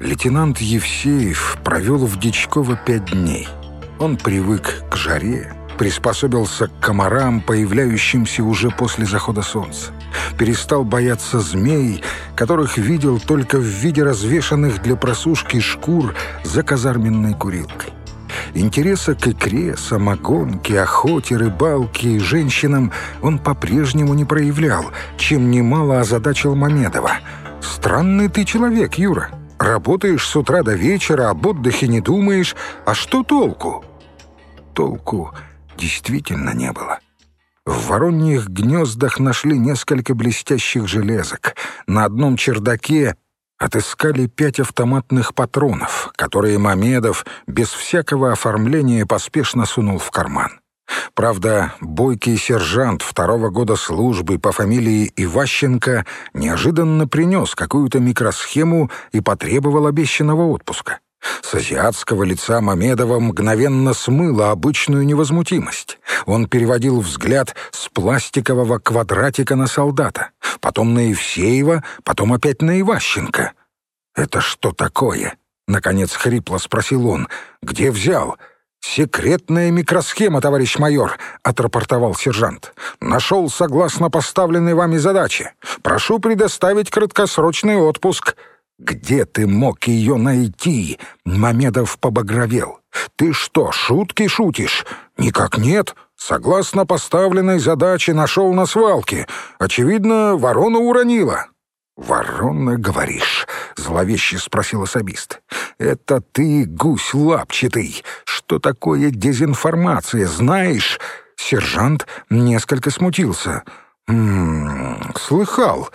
Лейтенант Евсеев провел в Дичково пять дней. Он привык к жаре, приспособился к комарам, появляющимся уже после захода солнца. Перестал бояться змей, которых видел только в виде развешанных для просушки шкур за казарменной курилкой. Интереса к икре, самогонке, охоте, рыбалке и женщинам он по-прежнему не проявлял, чем немало озадачил Мамедова. «Странный ты человек, Юра. Работаешь с утра до вечера, об отдыхе не думаешь. А что толку?» Толку действительно не было. В вороньих гнездах нашли несколько блестящих железок. На одном чердаке отыскали пять автоматных патронов, которые Мамедов без всякого оформления поспешно сунул в карман. Правда, бойкий сержант второго года службы по фамилии Иващенко неожиданно принес какую-то микросхему и потребовал обещанного отпуска. С азиатского лица Мамедова мгновенно смыло обычную невозмутимость. Он переводил взгляд с пластикового квадратика на солдата, потом на Евсеева, потом опять на Иващенко. «Это что такое?» — наконец хрипло спросил он. «Где взял?» «Секретная микросхема, товарищ майор», — отрапортовал сержант. «Нашел согласно поставленной вами задаче. Прошу предоставить краткосрочный отпуск». «Где ты мог ее найти?» — Мамедов побагровел. «Ты что, шутки шутишь?» «Никак нет. Согласно поставленной задаче нашел на свалке. Очевидно, ворона уронила». «Ворона, говоришь?» — зловеще спросил особист. «Это ты, гусь лапчатый. Что такое дезинформация, знаешь?» Сержант несколько смутился. «М -м, слыхал.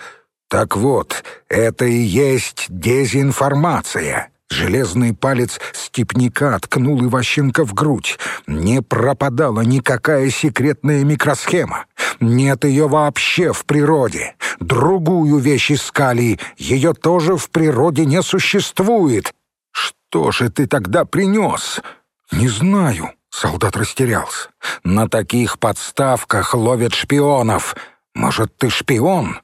Так вот, это и есть дезинформация. Железный палец степняка ткнул Иващенко в грудь. Не пропадала никакая секретная микросхема. Нет ее вообще в природе. Другую вещь искали, ее тоже в природе не существует. Что же ты тогда принес? Не знаю. Солдат растерялся. На таких подставках ловят шпионов. Может, ты шпион?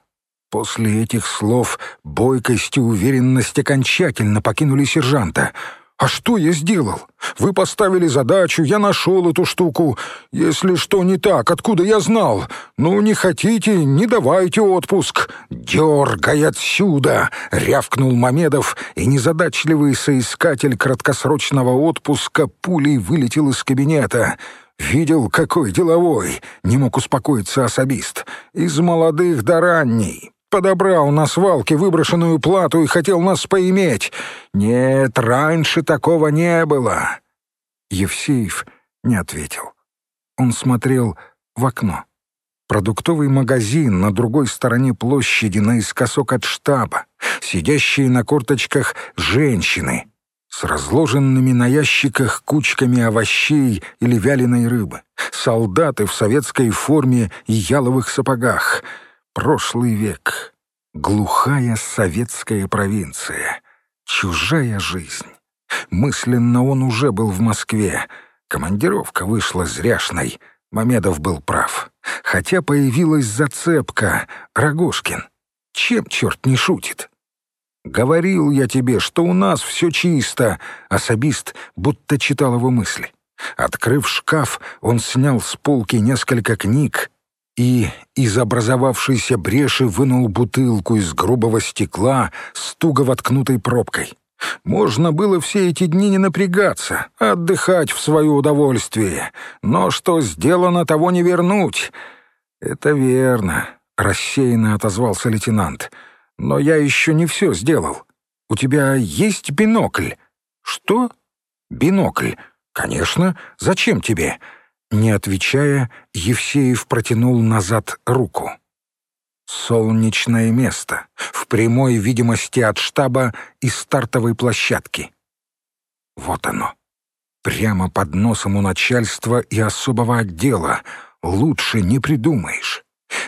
После этих слов бойкость и уверенность окончательно покинули сержанта. «А что я сделал? Вы поставили задачу, я нашел эту штуку. Если что не так, откуда я знал? Ну, не хотите, не давайте отпуск». «Дергай отсюда!» — рявкнул Мамедов, и незадачливый соискатель краткосрочного отпуска пулей вылетел из кабинета. «Видел, какой деловой!» — не мог успокоиться особист. «Из молодых до ранней подобрал на свалке выброшенную плату и хотел нас поиметь. Нет, раньше такого не было». Евсеев не ответил. Он смотрел в окно. Продуктовый магазин на другой стороне площади, наискосок от штаба, сидящие на корточках женщины с разложенными на ящиках кучками овощей или вяленой рыбы, солдаты в советской форме и яловых сапогах — Прошлый век. Глухая советская провинция. Чужая жизнь. Мысленно он уже был в Москве. Командировка вышла зряшной. Мамедов был прав. Хотя появилась зацепка. Рогошкин. Чем черт не шутит? «Говорил я тебе, что у нас все чисто», — особист будто читал его мысли. Открыв шкаф, он снял с полки несколько книг и из образовавшейся бреши вынул бутылку из грубого стекла с туго воткнутой пробкой. Можно было все эти дни не напрягаться, отдыхать в свое удовольствие. Но что сделано, того не вернуть. «Это верно», — рассеянно отозвался лейтенант. «Но я еще не все сделал. У тебя есть бинокль?» «Что?» «Бинокль. Конечно. Зачем тебе?» Не отвечая, Евсеев протянул назад руку. Солнечное место, в прямой видимости от штаба и стартовой площадки. Вот оно. Прямо под носом у начальства и особого отдела. Лучше не придумаешь.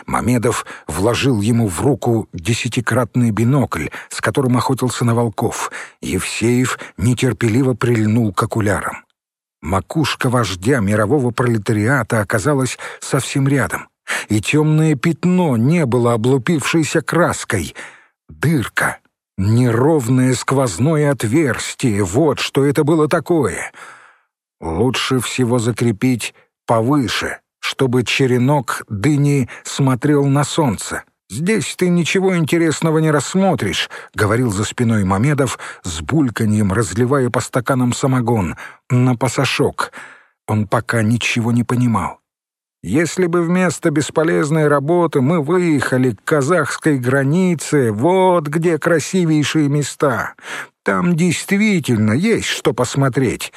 Мамедов вложил ему в руку десятикратный бинокль, с которым охотился на волков. Евсеев нетерпеливо прильнул к окулярам. Макушка вождя мирового пролетариата оказалась совсем рядом, и темное пятно не было облупившейся краской. Дырка, Неровное сквозное отверстие, вот что это было такое. Лучше всего закрепить повыше, чтобы черенок дыни смотрел на солнце. «Здесь ты ничего интересного не рассмотришь», — говорил за спиной Мамедов, с бульканьем разливая по стаканам самогон, на пасашок. Он пока ничего не понимал. «Если бы вместо бесполезной работы мы выехали к казахской границе, вот где красивейшие места. Там действительно есть что посмотреть.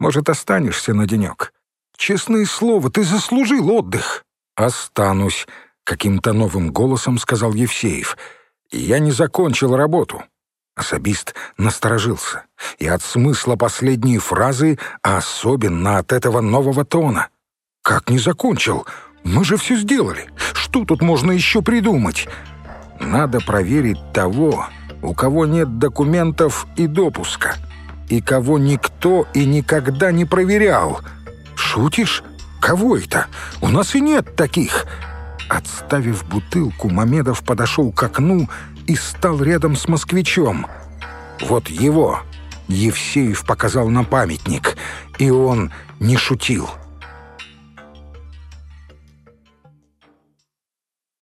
Может, останешься на денек? Честное слово, ты заслужил отдых». «Останусь», — каким-то новым голосом сказал Евсеев. «Я не закончил работу». Особист насторожился. И от смысла последней фразы, а особенно от этого нового тона. «Как не закончил? Мы же все сделали. Что тут можно еще придумать?» «Надо проверить того, у кого нет документов и допуска, и кого никто и никогда не проверял». «Шутишь? Кого это? У нас и нет таких!» Отставив бутылку, Мамедов подошел к окну и стал рядом с москвичом. «Вот его!» Евсеев показал на памятник, и он не шутил –